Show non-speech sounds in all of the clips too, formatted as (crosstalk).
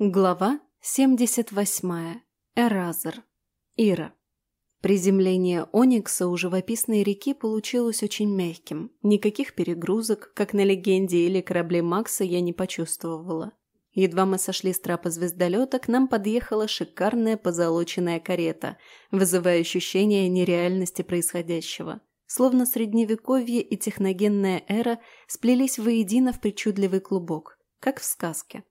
Глава 78. Эразер. Ира. Приземление Оникса у живописной реки получилось очень мягким. Никаких перегрузок, как на легенде или корабле Макса, я не почувствовала. Едва мы сошли с трапа звездолета, к нам подъехала шикарная позолоченная карета, вызывая ощущение нереальности происходящего. Словно средневековье и техногенная эра сплелись воедино в причудливый клубок, как в сказке.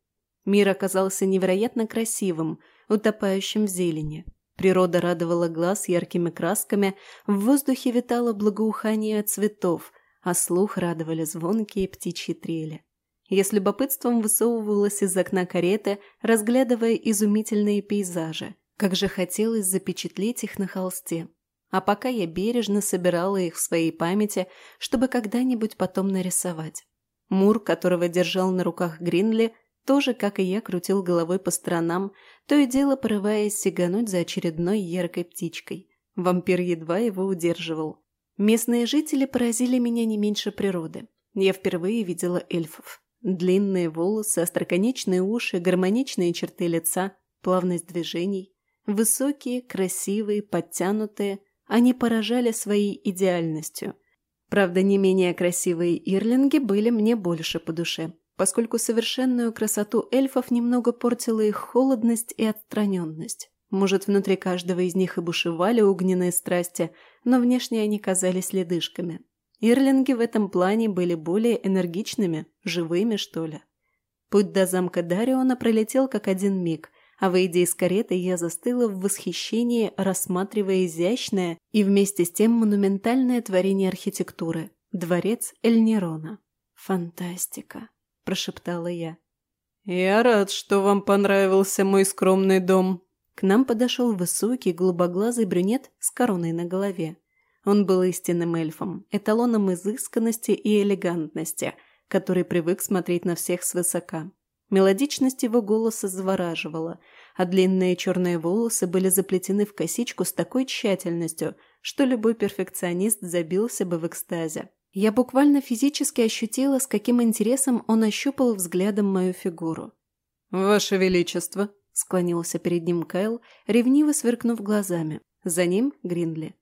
Мир оказался невероятно красивым, утопающим в зелени. Природа радовала глаз яркими красками, в воздухе витало благоухание цветов, а слух радовали звонкие птичьи трели. Я с любопытством высовывалась из окна кареты, разглядывая изумительные пейзажи. Как же хотелось запечатлеть их на холсте. А пока я бережно собирала их в своей памяти, чтобы когда-нибудь потом нарисовать. Мур, которого держал на руках Гринли, тоже, как и я, крутил головой по сторонам, то и дело порываясь сигануть за очередной яркой птичкой. Вампир едва его удерживал. Местные жители поразили меня не меньше природы. Я впервые видела эльфов. Длинные волосы, остроконечные уши, гармоничные черты лица, плавность движений. Высокие, красивые, подтянутые. Они поражали своей идеальностью. Правда, не менее красивые ирлинги были мне больше по душе поскольку совершенную красоту эльфов немного портила их холодность и отстраненность. Может, внутри каждого из них и бушевали огненные страсти, но внешне они казались ледышками. Ирлинги в этом плане были более энергичными, живыми, что ли. Путь до замка Дариона пролетел как один миг, а выйдя из кареты, я застыла в восхищении, рассматривая изящное и вместе с тем монументальное творение архитектуры – дворец Эльнирона. Фантастика прошептала я. «Я рад, что вам понравился мой скромный дом». К нам подошел высокий, голубоглазый брюнет с короной на голове. Он был истинным эльфом, эталоном изысканности и элегантности, который привык смотреть на всех свысока. Мелодичность его голоса завораживала, а длинные черные волосы были заплетены в косичку с такой тщательностью, что любой перфекционист забился бы в экстазе. Я буквально физически ощутила, с каким интересом он ощупал взглядом мою фигуру. «Ваше Величество!» – склонился перед ним Кайл, ревниво сверкнув глазами. За ним Гриндли.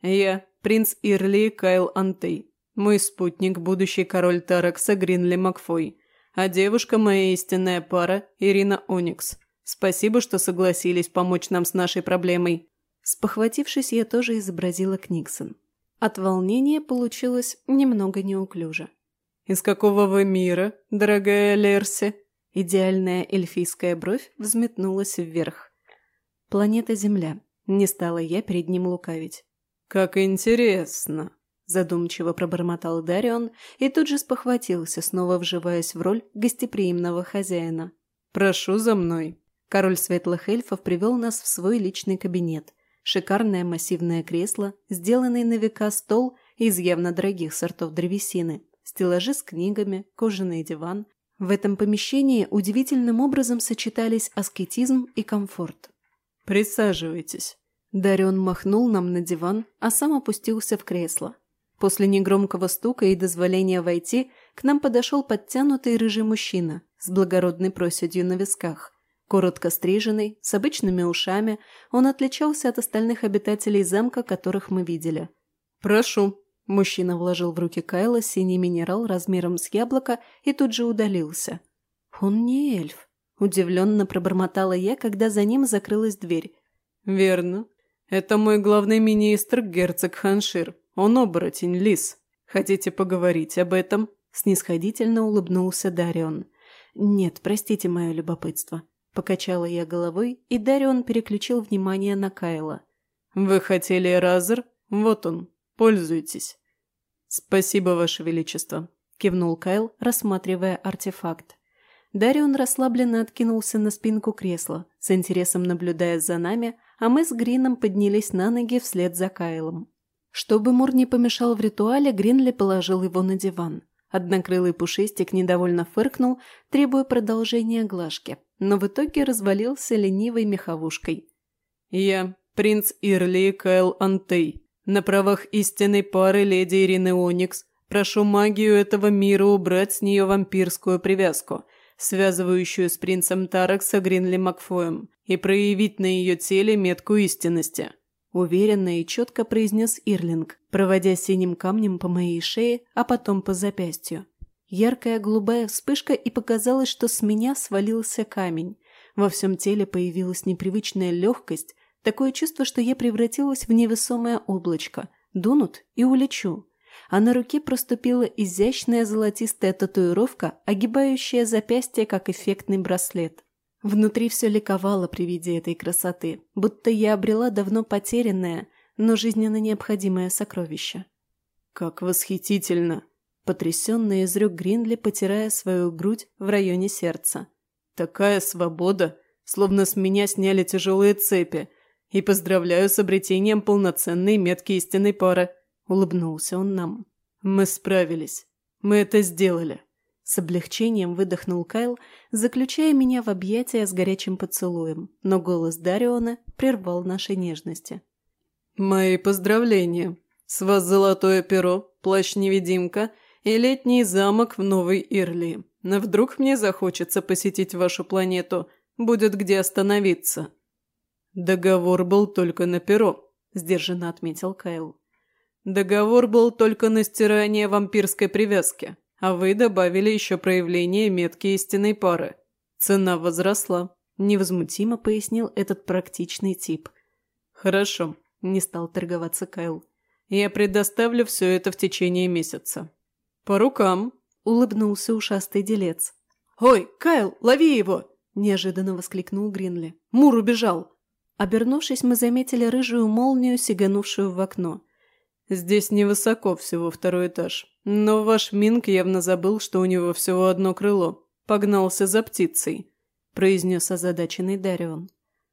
«Я, принц Ирли Кайл Антей, мой спутник, будущий король Таракса Гринли Макфой, а девушка моя истинная пара Ирина Оникс. Спасибо, что согласились помочь нам с нашей проблемой». Спохватившись, я тоже изобразила Книксон. От волнения получилось немного неуклюже. «Из какого вы мира, дорогая Лерси?» Идеальная эльфийская бровь взметнулась вверх. «Планета Земля». Не стала я перед ним лукавить. «Как интересно!» Задумчиво пробормотал Дарион и тут же спохватился, снова вживаясь в роль гостеприимного хозяина. «Прошу за мной». Король светлых эльфов привел нас в свой личный кабинет, Шикарное массивное кресло, сделанный на века стол из явно дорогих сортов древесины, стеллажи с книгами, кожаный диван. В этом помещении удивительным образом сочетались аскетизм и комфорт. «Присаживайтесь». Дарион махнул нам на диван, а сам опустился в кресло. После негромкого стука и дозволения войти к нам подошел подтянутый рыжий мужчина с благородной проседью на висках, Коротко стриженный, с обычными ушами, он отличался от остальных обитателей замка, которых мы видели. «Прошу». Мужчина вложил в руки Кайла синий минерал размером с яблоко и тут же удалился. «Он не эльф», – удивленно пробормотала я, когда за ним закрылась дверь. «Верно. Это мой главный министр, герцог Ханшир. Он оборотень, лис. Хотите поговорить об этом?» Снисходительно улыбнулся Дарион. «Нет, простите мое любопытство». Покачала я головой, и Дарион переключил внимание на Кайла. «Вы хотели Разер? Вот он. Пользуйтесь». «Спасибо, Ваше Величество», – кивнул Кайл, рассматривая артефакт. Дарион расслабленно откинулся на спинку кресла, с интересом наблюдая за нами, а мы с Грином поднялись на ноги вслед за Кайлом. Чтобы Мур не помешал в ритуале, Гринли положил его на диван. Однокрылый пушистик недовольно фыркнул, требуя продолжения глажки, но в итоге развалился ленивой меховушкой. «Я, принц Ирли Кайл Антей, на правах истинной пары леди Ирины Оникс, прошу магию этого мира убрать с нее вампирскую привязку. связывающую с принцем Таракса Гринли Макфоем, и проявить на ее теле метку истинности. Уверенно и четко произнес Ирлинг, проводя синим камнем по моей шее, а потом по запястью. Яркая голубая вспышка и показалось, что с меня свалился камень. Во всем теле появилась непривычная легкость, такое чувство, что я превратилась в невесомое облачко. Дунут и улечу. А на руке проступила изящная золотистая татуировка, огибающая запястье, как эффектный браслет. Внутри все ликовало при виде этой красоты, будто я обрела давно потерянное, но жизненно необходимое сокровище. «Как восхитительно!» – потрясенно изрек Гриндли, потирая свою грудь в районе сердца. «Такая свобода! Словно с меня сняли тяжелые цепи! И поздравляю с обретением полноценной метки истинной пары!» – улыбнулся он нам. «Мы справились! Мы это сделали!» С облегчением выдохнул Кайл, заключая меня в объятия с горячим поцелуем, но голос Дариона прервал наши нежности. «Мои поздравления! С вас золотое перо, плащ-невидимка и летний замок в Новой Ирлии. Но вдруг мне захочется посетить вашу планету, будет где остановиться». «Договор был только на перо», – сдержанно отметил Кайл. «Договор был только на стирание вампирской привязки», а вы добавили еще проявление метки истинной пары. Цена возросла», – невозмутимо пояснил этот практичный тип. «Хорошо», – не стал торговаться Кайл. «Я предоставлю все это в течение месяца». «По рукам», – улыбнулся ушастый делец. «Ой, Кайл, лови его!» – неожиданно воскликнул Гринли. «Мур убежал!» Обернувшись, мы заметили рыжую молнию, сиганувшую в окно. Здесь невысоко всего второй этаж. Но ваш Минк явно забыл, что у него всего одно крыло. Погнался за птицей», – произнес озадаченный Дарион.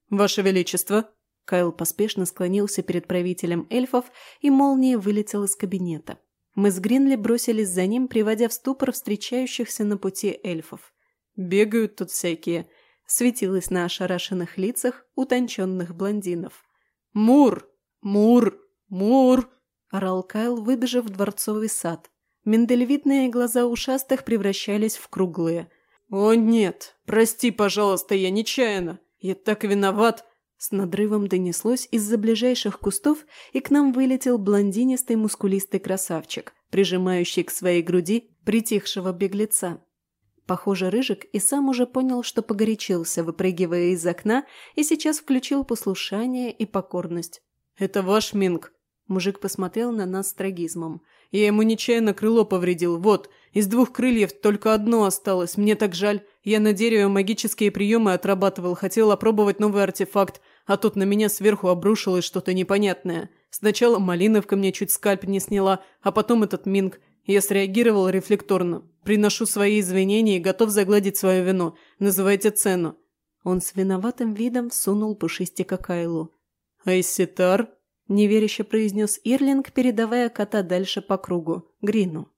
«Ваше Величество!» Кайл поспешно склонился перед правителем эльфов, и молния вылетела из кабинета. Мы с Гринли бросились за ним, приводя в ступор встречающихся на пути эльфов. «Бегают тут всякие», – светилось на ошарашенных лицах утонченных блондинов. «Мур! Мур! Мур!» – орал Кайл, выбежав в дворцовый сад. Миндалевидные глаза ушастых превращались в круглые. «О нет! Прости, пожалуйста, я нечаянно! Я так виноват!» С надрывом донеслось из-за ближайших кустов, и к нам вылетел блондинистый мускулистый красавчик, прижимающий к своей груди притихшего беглеца. Похоже, Рыжик и сам уже понял, что погорячился, выпрыгивая из окна, и сейчас включил послушание и покорность. «Это ваш Минг», Мужик посмотрел на нас с трагизмом. «Я ему нечаянно крыло повредил. Вот, из двух крыльев только одно осталось. Мне так жаль. Я на дереве магические приемы отрабатывал, хотел опробовать новый артефакт, а тут на меня сверху обрушилось что-то непонятное. Сначала Малиновка мне чуть скальп не сняла, а потом этот Минг. Я среагировал рефлекторно. Приношу свои извинения и готов загладить свое вину. Называйте цену». Он с виноватым видом всунул пушистика Кайлу. «Айситар?» неверяще произнес Ирлинг, передавая кота дальше по кругу, Грину.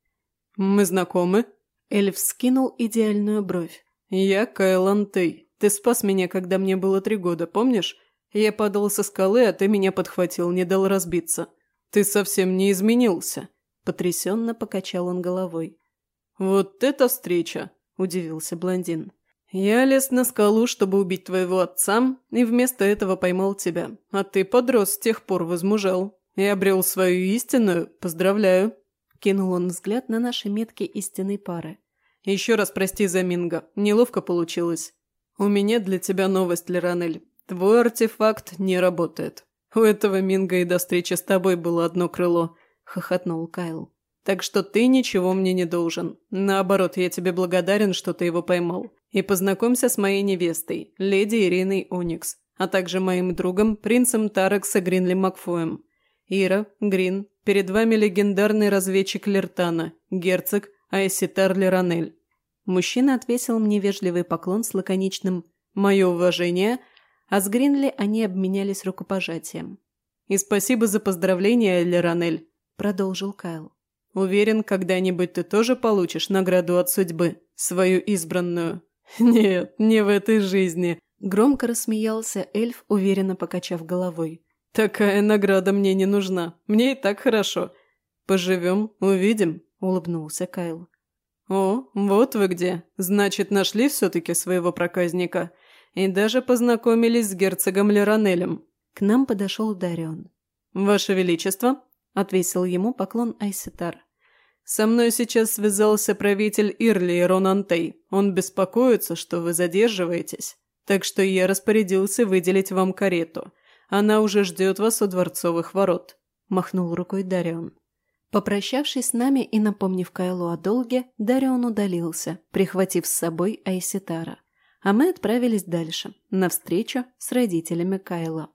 «Мы знакомы?» Эльф скинул идеальную бровь. «Я Кайлан Тей. Ты спас меня, когда мне было три года, помнишь? Я падал со скалы, а ты меня подхватил, не дал разбиться. Ты совсем не изменился». Потрясенно покачал он головой. «Вот это встреча!» – удивился блондин. «Я лез на скалу, чтобы убить твоего отца, и вместо этого поймал тебя. А ты подрос, с тех пор возмужал. И обрел свою истинную. Поздравляю!» Кинул он взгляд на наши метки истинной пары. «Еще раз прости за Минго. Неловко получилось. У меня для тебя новость, Леранель. Твой артефакт не работает. У этого Минга и до встречи с тобой было одно крыло», – хохотнул Кайл. «Так что ты ничего мне не должен. Наоборот, я тебе благодарен, что ты его поймал. И познакомься с моей невестой, леди Ириной Оникс, а также моим другом, принцем Тарекса Гринли Макфоем. Ира, Грин, перед вами легендарный разведчик Лертана, герцог Айситар Леранель. Мужчина отвесил мне вежливый поклон с лаконичным «Мое уважение», а с Гринли они обменялись рукопожатием. «И спасибо за поздравления, Леранель», – продолжил Кайл. «Уверен, когда-нибудь ты тоже получишь награду от судьбы, свою избранную». (laughs) «Нет, не в этой жизни», – громко рассмеялся эльф, уверенно покачав головой. «Такая награда мне не нужна. Мне и так хорошо. Поживем, увидим», – улыбнулся Кайл. «О, вот вы где. Значит, нашли все-таки своего проказника. И даже познакомились с герцогом Леронелем». К нам подошел Дарион. «Ваше Величество», — отвесил ему поклон Айситар. «Со мной сейчас связался правитель Ирли Ронантей. Он беспокоится, что вы задерживаетесь, так что я распорядился выделить вам карету. Она уже ждет вас у дворцовых ворот», – махнул рукой Дарион. Попрощавшись с нами и напомнив Кайлу о долге, Дарион удалился, прихватив с собой Айситара. А мы отправились дальше, навстречу с родителями Кайла.